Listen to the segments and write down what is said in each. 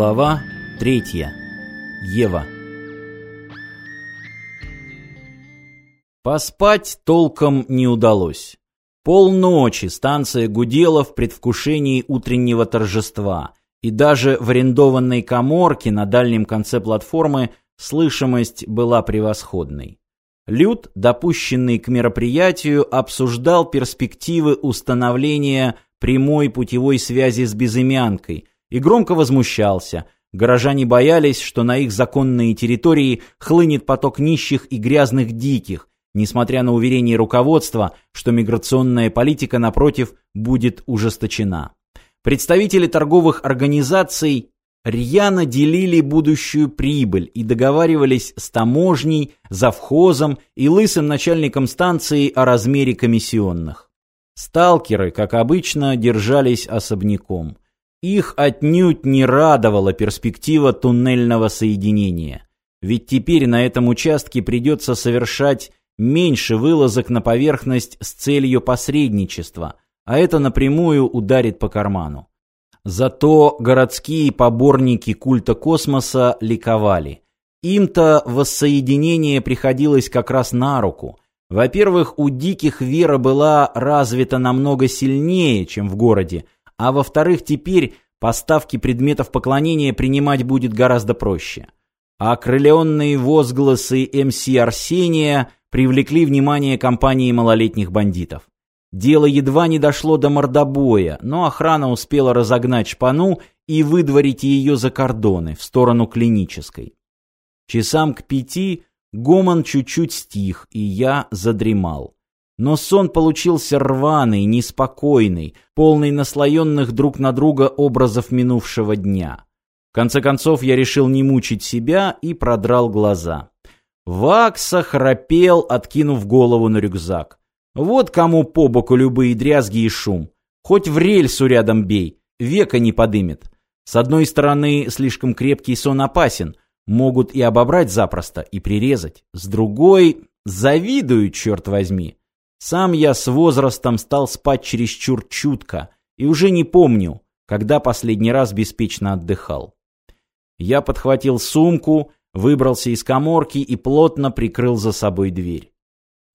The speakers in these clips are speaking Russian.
Глава третья. Ева. Поспать толком не удалось. Полночи станция гудела в предвкушении утреннего торжества, и даже в арендованной коморке на дальнем конце платформы слышимость была превосходной. Люд, допущенный к мероприятию, обсуждал перспективы установления прямой путевой связи с безымянкой и громко возмущался. Горожане боялись, что на их законные территории хлынет поток нищих и грязных диких, несмотря на уверение руководства, что миграционная политика, напротив, будет ужесточена. Представители торговых организаций рьяно делили будущую прибыль и договаривались с таможней, завхозом и лысым начальником станции о размере комиссионных. Сталкеры, как обычно, держались особняком. Их отнюдь не радовала перспектива туннельного соединения. Ведь теперь на этом участке придется совершать меньше вылазок на поверхность с целью посредничества, а это напрямую ударит по карману. Зато городские поборники культа космоса ликовали. Им-то воссоединение приходилось как раз на руку. Во-первых, у диких вера была развита намного сильнее, чем в городе, а во-вторых, теперь поставки предметов поклонения принимать будет гораздо проще. А окрыленные возгласы МС Арсения привлекли внимание компании малолетних бандитов. Дело едва не дошло до мордобоя, но охрана успела разогнать шпану и выдворить ее за кордоны, в сторону клинической. Часам к пяти гомон чуть-чуть стих, и я задремал. Но сон получился рваный, неспокойный, полный наслоенных друг на друга образов минувшего дня. В конце концов я решил не мучить себя и продрал глаза. Вакса храпел, откинув голову на рюкзак. Вот кому по боку любые дрязги и шум. Хоть в рельсу рядом бей, века не подымет. С одной стороны, слишком крепкий сон опасен, могут и обобрать запросто, и прирезать. С другой, завидую, черт возьми. Сам я с возрастом стал спать чересчур чутко и уже не помню, когда последний раз беспечно отдыхал. Я подхватил сумку, выбрался из коморки и плотно прикрыл за собой дверь.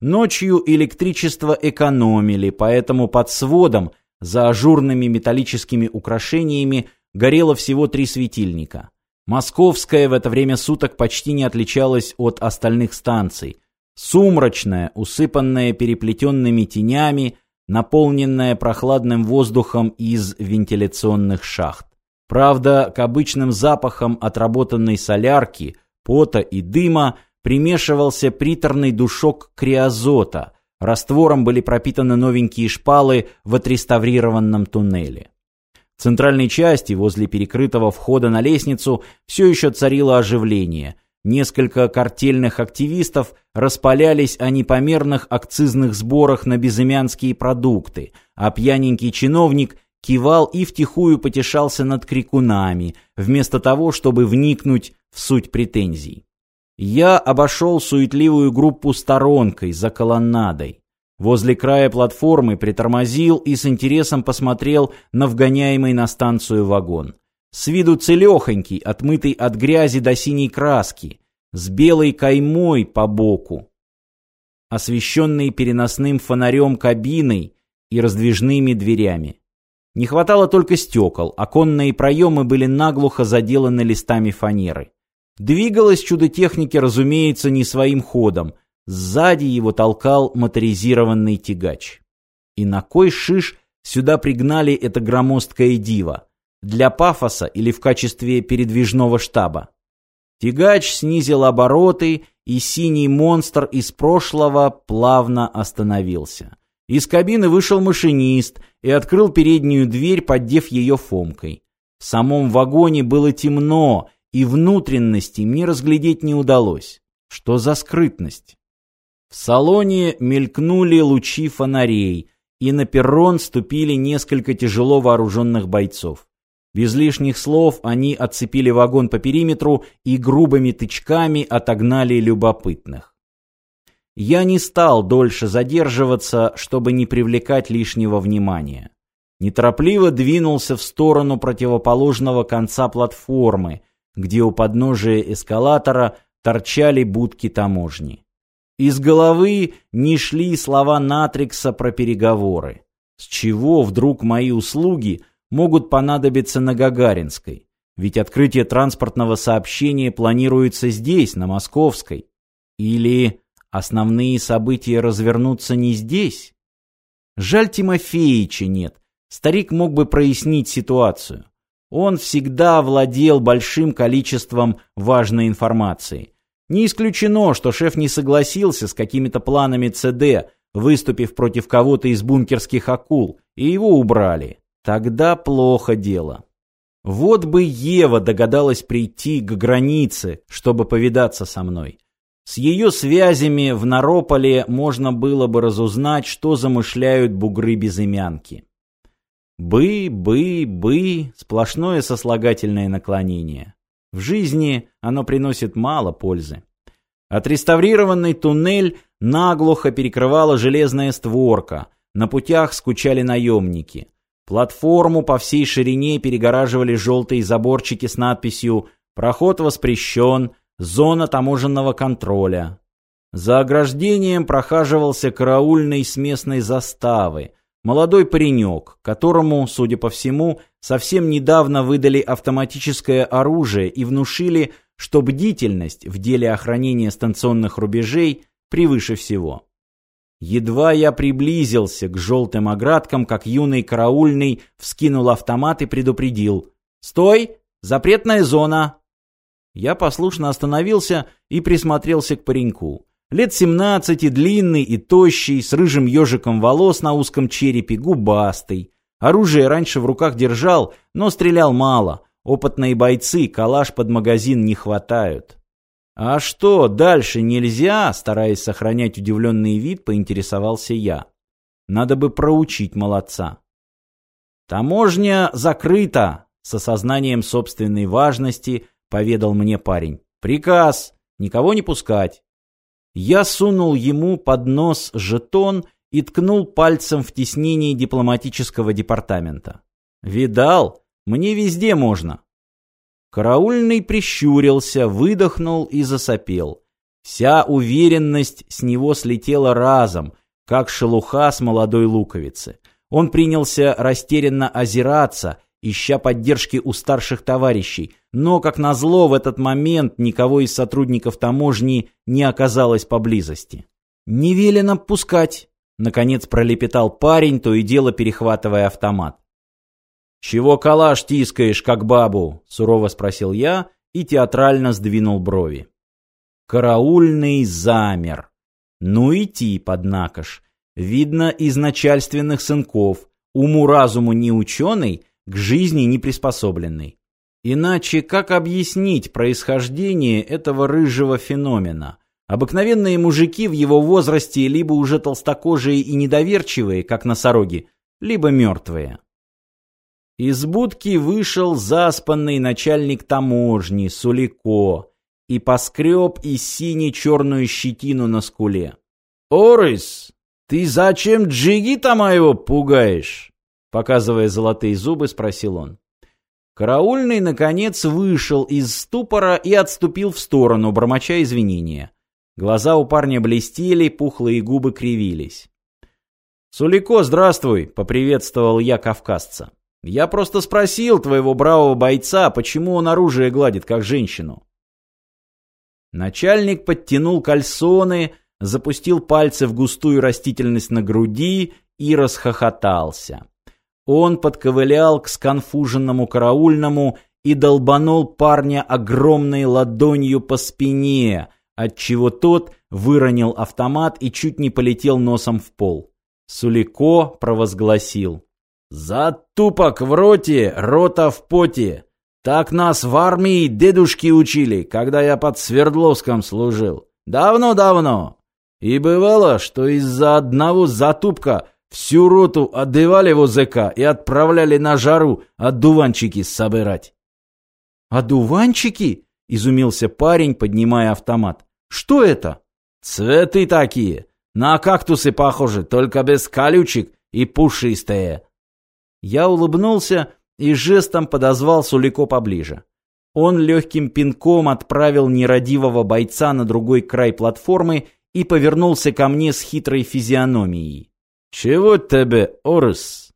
Ночью электричество экономили, поэтому под сводом, за ажурными металлическими украшениями, горело всего три светильника. Московская в это время суток почти не отличалась от остальных станций – Сумрачная, усыпанная переплетенными тенями, наполненная прохладным воздухом из вентиляционных шахт. Правда, к обычным запахам отработанной солярки, пота и дыма примешивался приторный душок криозота. Раствором были пропитаны новенькие шпалы в отреставрированном туннеле. В центральной части, возле перекрытого входа на лестницу, все еще царило оживление – Несколько картельных активистов распалялись о непомерных акцизных сборах на безымянские продукты, а пьяненький чиновник кивал и втихую потешался над крикунами, вместо того, чтобы вникнуть в суть претензий. Я обошел суетливую группу сторонкой, за колоннадой. Возле края платформы притормозил и с интересом посмотрел на вгоняемый на станцию вагон. С виду целехонький, отмытый от грязи до синей краски, с белой каймой по боку, освещенный переносным фонарем кабиной и раздвижными дверями. Не хватало только стекол, оконные проемы были наглухо заделаны листами фанеры. Двигалось чудо техники, разумеется, не своим ходом. Сзади его толкал моторизированный тягач. И на кой шиш сюда пригнали это громоздкое диво? Для пафоса или в качестве передвижного штаба? Тягач снизил обороты, и синий монстр из прошлого плавно остановился. Из кабины вышел машинист и открыл переднюю дверь, поддев ее фомкой. В самом вагоне было темно, и внутренности мне разглядеть не удалось. Что за скрытность? В салоне мелькнули лучи фонарей, и на перрон ступили несколько тяжело вооруженных бойцов. Без лишних слов они отцепили вагон по периметру и грубыми тычками отогнали любопытных. Я не стал дольше задерживаться, чтобы не привлекать лишнего внимания. неторопливо двинулся в сторону противоположного конца платформы, где у подножия эскалатора торчали будки таможни. Из головы не шли слова Натрикса про переговоры. С чего вдруг мои услуги могут понадобиться на Гагаринской? Ведь открытие транспортного сообщения планируется здесь, на Московской. Или основные события развернутся не здесь? Жаль Тимофеича нет. Старик мог бы прояснить ситуацию. Он всегда владел большим количеством важной информации. Не исключено, что шеф не согласился с какими-то планами ЦД, выступив против кого-то из бункерских акул, и его убрали. Тогда плохо дело. Вот бы Ева догадалась прийти к границе, чтобы повидаться со мной. С ее связями в Нарополе можно было бы разузнать, что замышляют бугры-безымянки. Бы, бы, бы – сплошное сослагательное наклонение. В жизни оно приносит мало пользы. Отреставрированный туннель наглухо перекрывала железная створка, на путях скучали наемники. Платформу по всей ширине перегораживали желтые заборчики с надписью «Проход воспрещен», «Зона таможенного контроля». За ограждением прохаживался караульный с местной заставы, молодой паренек, которому, судя по всему, совсем недавно выдали автоматическое оружие и внушили, что бдительность в деле охранения станционных рубежей превыше всего. Едва я приблизился к желтым оградкам, как юный караульный вскинул автомат и предупредил. «Стой! Запретная зона!» Я послушно остановился и присмотрелся к пареньку. Лет семнадцати, длинный и тощий, с рыжим ежиком волос на узком черепе, губастый. Оружие раньше в руках держал, но стрелял мало. Опытные бойцы калаш под магазин не хватают. «А что, дальше нельзя?» Стараясь сохранять удивленный вид, поинтересовался я. «Надо бы проучить молодца». «Таможня закрыта!» С осознанием собственной важности поведал мне парень. «Приказ! Никого не пускать!» Я сунул ему под нос жетон и ткнул пальцем в теснение дипломатического департамента. «Видал? Мне везде можно!» Караульный прищурился, выдохнул и засопел. Вся уверенность с него слетела разом, как шелуха с молодой луковицы. Он принялся растерянно озираться, ища поддержки у старших товарищей, но, как назло, в этот момент никого из сотрудников таможни не оказалось поблизости. «Не велено пускать», — наконец пролепетал парень, то и дело перехватывая автомат. «Чего калаш тискаешь, как бабу?» — сурово спросил я и театрально сдвинул брови. Караульный замер. Ну и тип, однако ж. Видно, из начальственных сынков. Уму-разуму не ученый, к жизни не приспособленный. Иначе как объяснить происхождение этого рыжего феномена? Обыкновенные мужики в его возрасте либо уже толстокожие и недоверчивые, как носороги, либо мертвые. Из будки вышел заспанный начальник таможни Сулико и поскреб из сине-черную щетину на скуле. «Орис, ты зачем джигита моего пугаешь?» Показывая золотые зубы, спросил он. Караульный, наконец, вышел из ступора и отступил в сторону, бормоча извинения. Глаза у парня блестели, пухлые губы кривились. «Сулико, здравствуй!» — поприветствовал я кавказца. Я просто спросил твоего бравого бойца, почему он оружие гладит, как женщину. Начальник подтянул кальсоны, запустил пальцы в густую растительность на груди и расхохотался. Он подковылял к сконфуженному караульному и долбанул парня огромной ладонью по спине, отчего тот выронил автомат и чуть не полетел носом в пол. Сулико провозгласил. Затупок в роте, рота в поте. Так нас в армии дедушки учили, когда я под Свердловском служил. Давно-давно. И бывало, что из-за одного затупка всю роту одевали в ОЗК и отправляли на жару одуванчики собирать. «Одуванчики?» — изумился парень, поднимая автомат. «Что это?» «Цветы такие. На кактусы похожи, только без колючек и пушистые. Я улыбнулся и жестом подозвал Сулико поближе. Он легким пинком отправил нерадивого бойца на другой край платформы и повернулся ко мне с хитрой физиономией. «Чего тебе, Орес?»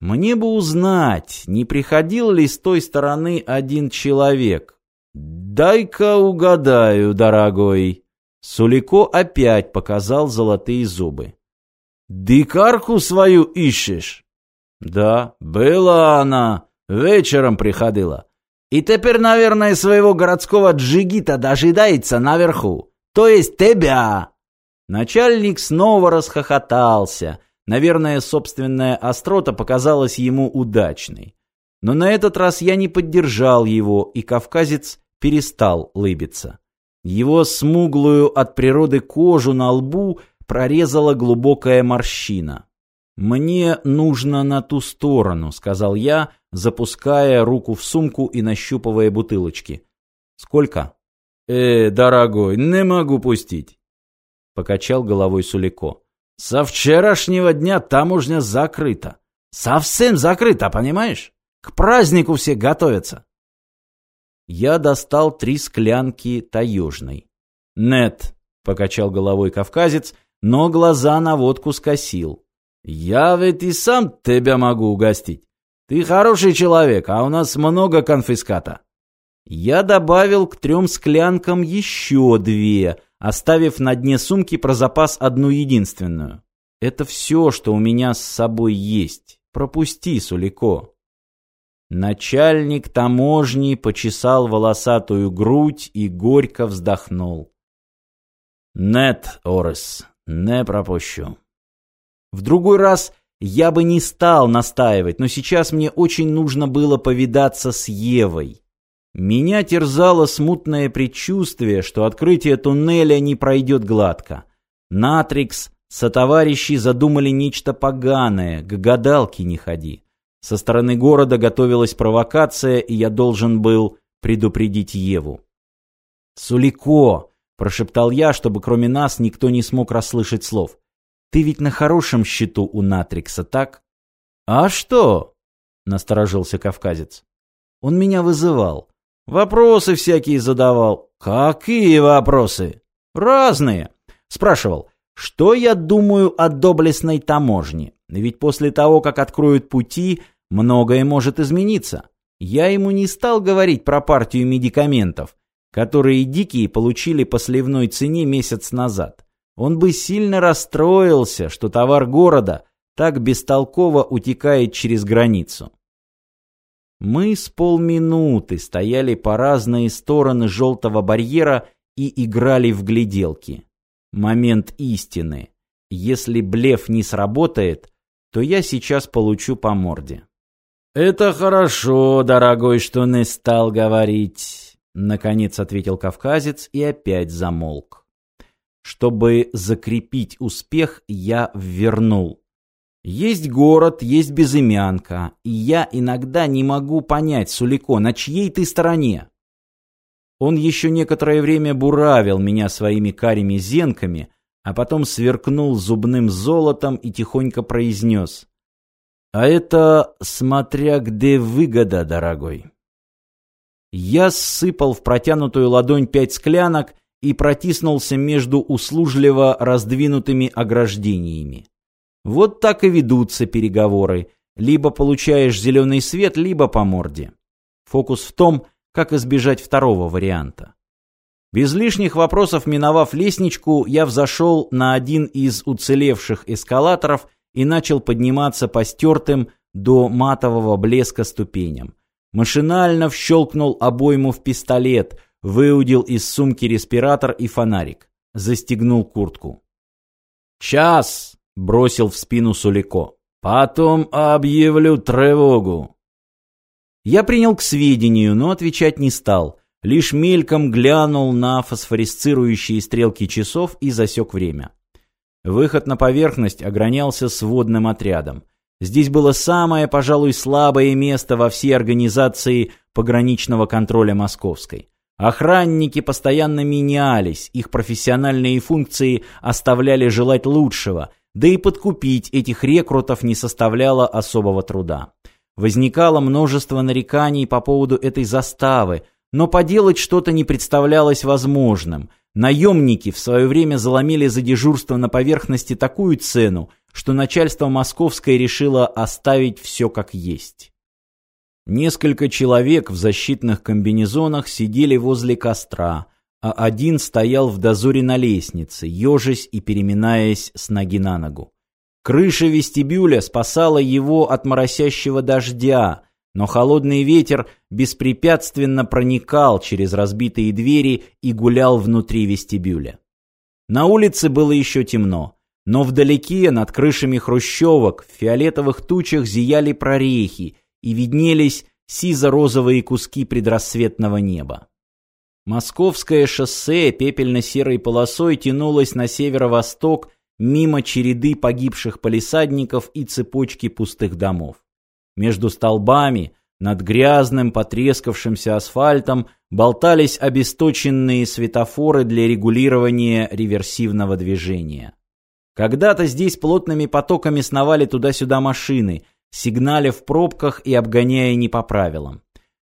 «Мне бы узнать, не приходил ли с той стороны один человек?» «Дай-ка угадаю, дорогой». Сулико опять показал золотые зубы. «Дикарку свою ищешь?» «Да, была она. Вечером приходила. И теперь, наверное, своего городского джигита дожидается наверху. То есть тебя!» Начальник снова расхохотался. Наверное, собственная острота показалась ему удачной. Но на этот раз я не поддержал его, и кавказец перестал лыбиться. Его смуглую от природы кожу на лбу прорезала глубокая морщина. «Мне нужно на ту сторону», — сказал я, запуская руку в сумку и нащупывая бутылочки. «Сколько?» «Э, дорогой, не могу пустить», — покачал головой Сулико. «Со вчерашнего дня таможня закрыта. Совсем закрыта, понимаешь? К празднику все готовятся». Я достал три склянки таежной. «Нет», — покачал головой кавказец, но глаза на водку скосил. «Я ведь и сам тебя могу угостить. Ты хороший человек, а у нас много конфиската». Я добавил к трем склянкам еще две, оставив на дне сумки про запас одну единственную. Это все, что у меня с собой есть. Пропусти, Сулико. Начальник таможни почесал волосатую грудь и горько вздохнул. «Нет, Орес, не пропущу». В другой раз я бы не стал настаивать, но сейчас мне очень нужно было повидаться с Евой. Меня терзало смутное предчувствие, что открытие туннеля не пройдет гладко. Натрикс, сотоварищи задумали нечто поганое, к гадалке не ходи. Со стороны города готовилась провокация, и я должен был предупредить Еву. «Сулико!» – прошептал я, чтобы кроме нас никто не смог расслышать слов. Ты ведь на хорошем счету у Натрикса, так? А что? Насторожился кавказец. Он меня вызывал. Вопросы всякие задавал. Какие вопросы? Разные. Спрашивал, что я думаю о доблестной таможне? Ведь после того, как откроют пути, многое может измениться. Я ему не стал говорить про партию медикаментов, которые дикие получили по сливной цене месяц назад он бы сильно расстроился, что товар города так бестолково утекает через границу. Мы с полминуты стояли по разные стороны желтого барьера и играли в гляделки. Момент истины. Если блеф не сработает, то я сейчас получу по морде. «Это хорошо, дорогой, что не стал говорить», — наконец ответил кавказец и опять замолк. Чтобы закрепить успех, я ввернул. Есть город, есть безымянка, и я иногда не могу понять, Сулико, на чьей ты стороне? Он еще некоторое время буравил меня своими карими зенками, а потом сверкнул зубным золотом и тихонько произнес. «А это смотря где выгода, дорогой». Я сыпал в протянутую ладонь пять склянок и протиснулся между услужливо раздвинутыми ограждениями. Вот так и ведутся переговоры. Либо получаешь зеленый свет, либо по морде. Фокус в том, как избежать второго варианта. Без лишних вопросов, миновав лестничку, я взошел на один из уцелевших эскалаторов и начал подниматься по стертым до матового блеска ступеням. Машинально вщелкнул обойму в пистолет, выудил из сумки респиратор и фонарик. Застегнул куртку. «Час!» — бросил в спину Сулико. «Потом объявлю тревогу». Я принял к сведению, но отвечать не стал. Лишь мельком глянул на фосфорисцирующие стрелки часов и засек время. Выход на поверхность огранялся сводным отрядом. Здесь было самое, пожалуй, слабое место во всей организации пограничного контроля Московской. Охранники постоянно менялись, их профессиональные функции оставляли желать лучшего, да и подкупить этих рекрутов не составляло особого труда. Возникало множество нареканий по поводу этой заставы, но поделать что-то не представлялось возможным. Наемники в свое время заломили за дежурство на поверхности такую цену, что начальство московское решило оставить все как есть. Несколько человек в защитных комбинезонах сидели возле костра, а один стоял в дозоре на лестнице, ежась и переминаясь с ноги на ногу. Крыша вестибюля спасала его от моросящего дождя, но холодный ветер беспрепятственно проникал через разбитые двери и гулял внутри вестибюля. На улице было еще темно, но вдалеке над крышами хрущевок в фиолетовых тучах зияли прорехи и виднелись сизо-розовые куски предрассветного неба. Московское шоссе пепельно-серой полосой тянулось на северо-восток мимо череды погибших полисадников и цепочки пустых домов. Между столбами, над грязным, потрескавшимся асфальтом, болтались обесточенные светофоры для регулирования реверсивного движения. Когда-то здесь плотными потоками сновали туда-сюда машины, сигналя в пробках и обгоняя не по правилам.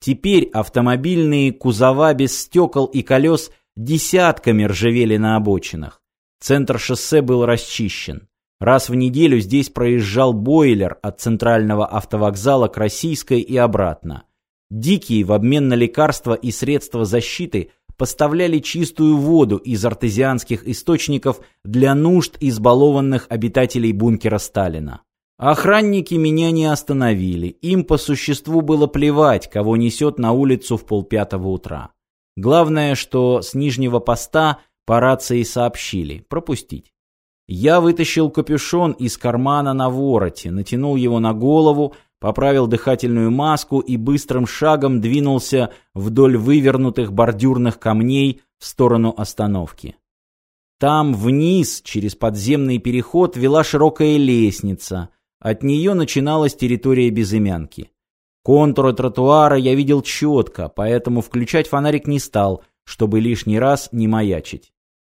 Теперь автомобильные кузова без стекол и колес десятками ржавели на обочинах. Центр шоссе был расчищен. Раз в неделю здесь проезжал бойлер от центрального автовокзала к Российской и обратно. Дикие в обмен на лекарства и средства защиты поставляли чистую воду из артезианских источников для нужд избалованных обитателей бункера Сталина. Охранники меня не остановили, им по существу было плевать, кого несет на улицу в полпятого утра. Главное, что с нижнего поста по рации сообщили. Пропустить. Я вытащил капюшон из кармана на вороте, натянул его на голову, поправил дыхательную маску и быстрым шагом двинулся вдоль вывернутых бордюрных камней в сторону остановки. Там вниз, через подземный переход, вела широкая лестница. От нее начиналась территория безымянки. Контуры тротуара я видел четко, поэтому включать фонарик не стал, чтобы лишний раз не маячить.